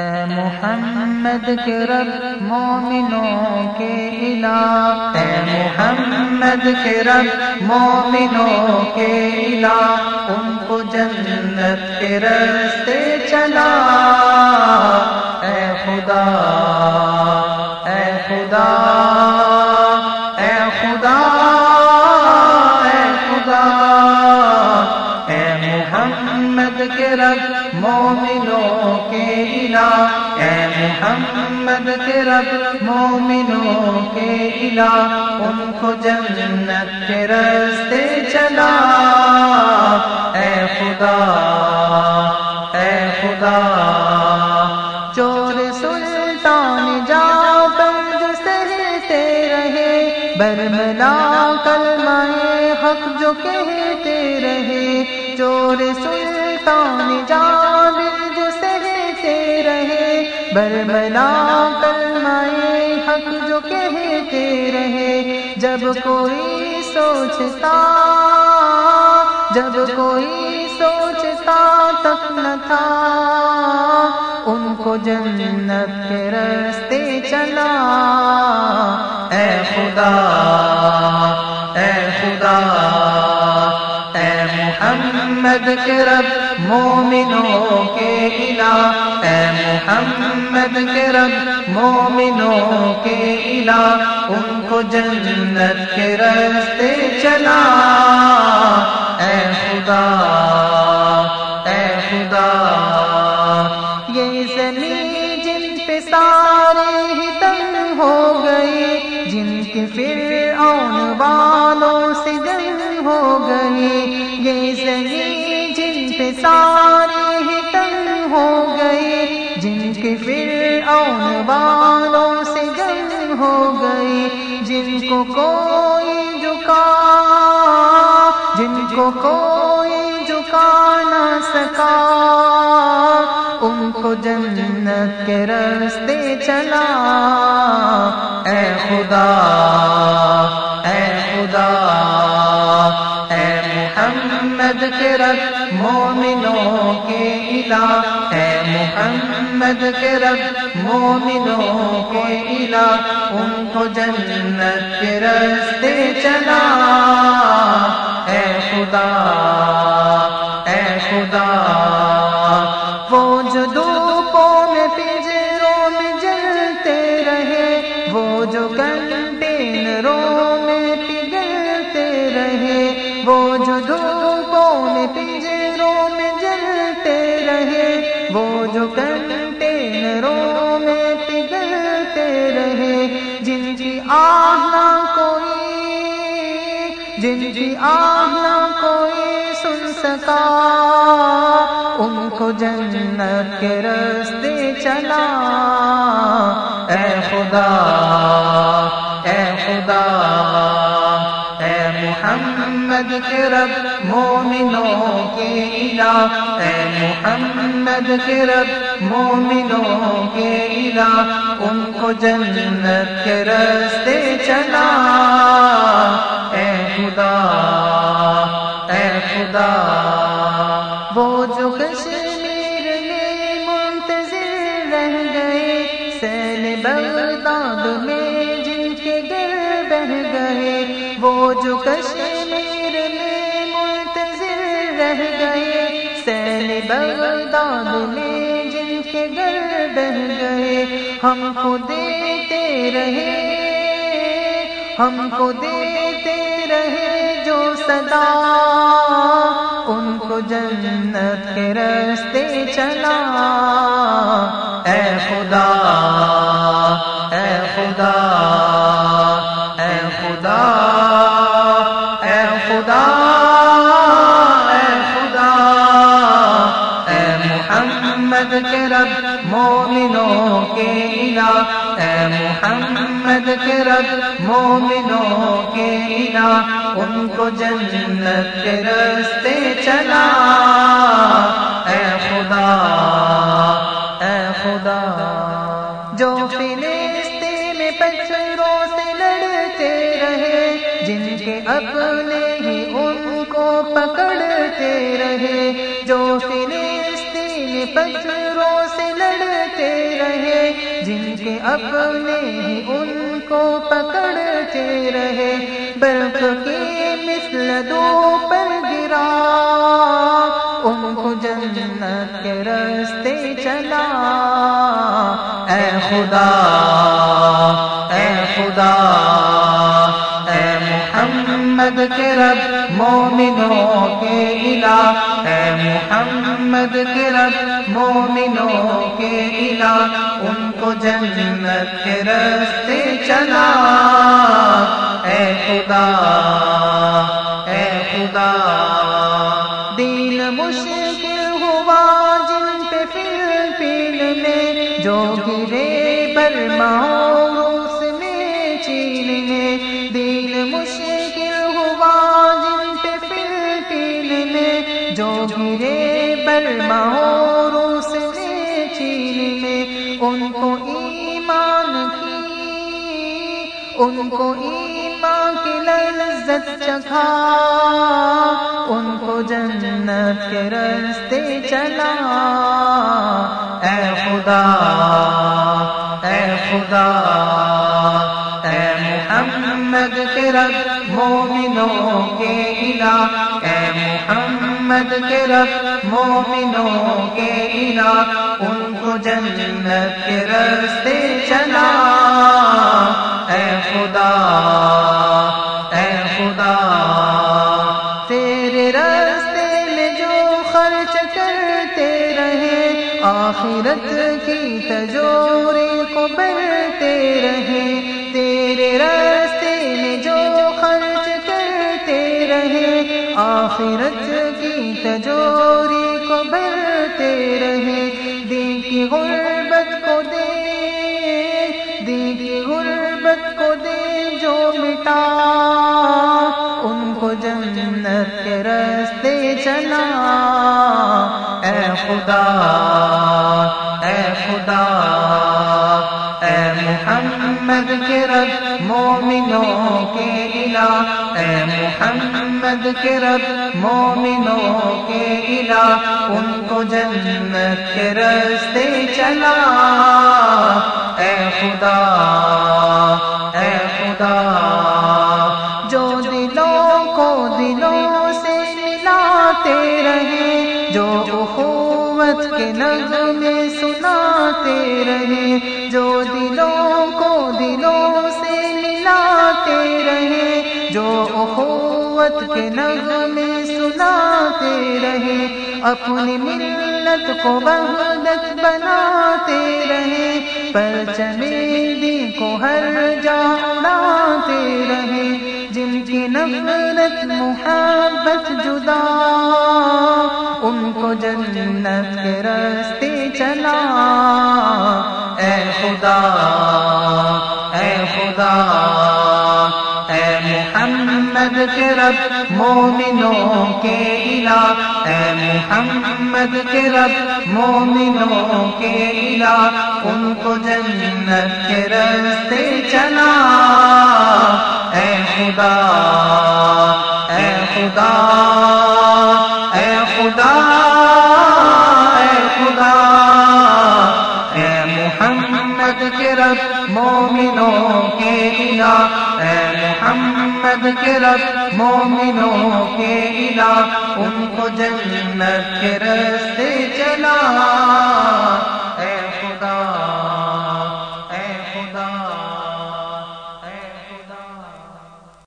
اے محمد کے رب مومنوں کے الہ اے محمد کے رب مومنوں کے الہ ان کو جنت کے رستے چلا۔ اے خدا۔ رب مومنوں کے الہ ان کو جنت کے رستے چلا۔ اے خدا اے خدا، چور سلطان جا بند سہتے رہے۔ برملا کلمائے حق جو کہتے رہے۔ چور سلطان جا برملا کلمائے حق جو کہتے رہے، جب کوئی سوچتا، جب کوئی سوچتا تک نہ تھا۔ ان کو جنت کے رستے چلا۔ اے خدا اے خدا۔ محمد کے رب مومنوں کے الہ اے محمد کے رب مومنوں کے الہ ان کو جنت کے رستے چلا۔ اے خدا اے خدا۔ یہ زمین جن پہ سارے ہی تنگ ہو گئے، جن کے پھر آن والوں کے پھر آن والوں سے جنگ ہو گئی، جن کو کوئی جھکا، جن کو کوئی جھکا نہ سکا۔ ان کو جنت کے رستے چلا۔ اے خدا اے خدا، اے محمد کے رب، مومنوں کے الہ۔ اے محمد محمد کے رب، مومنوں کو علا ان کو جنت کے رستے چلا۔ اے خدا اے خدا، وہ جی آہ نہ کوئی سن سکا۔ ان کو جنت کے رستے چلا۔ اے خدا اے خدا۔ اے محمد کے رب مومنوں کے الہ۔ اے محمد کے رب مومنوں کے الہ۔ ان کو جنت کے رستے چلا۔ اے خدا اے خدا۔ وہ جو کشمیر میں منتظر رہ گئے، سیل بغداد میں جن کے گر بہ گئے۔ وہ جو کشمیر میں منتظر رہ گئے، سیل بغداد میں جن کے گر بہ گئے۔ ہم کو دیتے رہے، ہم کو دیتے رہے جو صدا۔ ان کو جنت کے رستے چلا۔ اے خدا اے خدا۔ اے محمد کے رب، مومنوں کے الہ ان کو جنت کے رستے چلا۔ اے خدا اے خدا، جو فلسطین میں پتھروں سے لڑتے رہے، جن کے اپنے ہی ان کو پکڑتے رہے، جو فلسطین پتھروں سے لڑتے کے اپنے ہی ان کو پکڑتے رہے، برف کی مثل دو پر گرا۔ ان کو جنت کے رستے چلا۔ اے خدا اے خدا، اے محمد کے رب۔ مومنوں کے الہ اے محمد کے رب، مومنوں کے الہ ان کو جنت کے رستے چلا۔ اے خدا اے خدا۔ دین مشکل ہوا جن پہ پھر پیل میں جو گرے برماؤ گرے برماؤ اس میں چین میں ان کو ایمان کی، ان کو ایمان کی لذت چکھا، ان کو جنت کے رستے چلا۔ اے خدا اے خدا، اے محمد کے رب مومنوں کے محمد کے رب، مومنوں کے الہ ان کو جنت کے رستے چلا۔ اے خدا اے خدا، تیرے رستے میں جو خرچ کرتے رہے، آخرت کی تجوری کو بڑھتے رہے۔ تیرے رستے میں جو خرچ کرتے رہے، آخرت کی تجوری کو بڑھتے رہے۔ دین کی غربت کو دے۔ دین کی غربت کو دے جو مٹا۔ ان کو جنت کے رستے چلا۔ اے خدا اے خدا، اے محمد کے رب، مومنوں کے الہ۔ اے محمد کے رب، مومنوں کے الہ، ان کو جنت کے رستے چلا۔ اے خدا اے خدا، جو دلوں کو دلوں سے ملاتے رہے، جو اخوت کے نغمے سناتے رہے، جو دلوں کو دلوں سے ملاتے رہے، جو اخوت کے نغمے سناتے رہے، اپنی ملت کو وحدت بناتے رہے پر چمیلی کو ہر جا اڑاتے رہے، جن کی نفرت، محبت جدا، ان کو جنت کے رستے چلا۔ اے خدا رب، مومنوں کے علا اے محمد کے رب، مومنوں کے علا ان کو جنت کے رستے چلا۔ اے خدا۔ اے محمد کے رب مومنوں کے علا ان کو جنت کے رستے چلا۔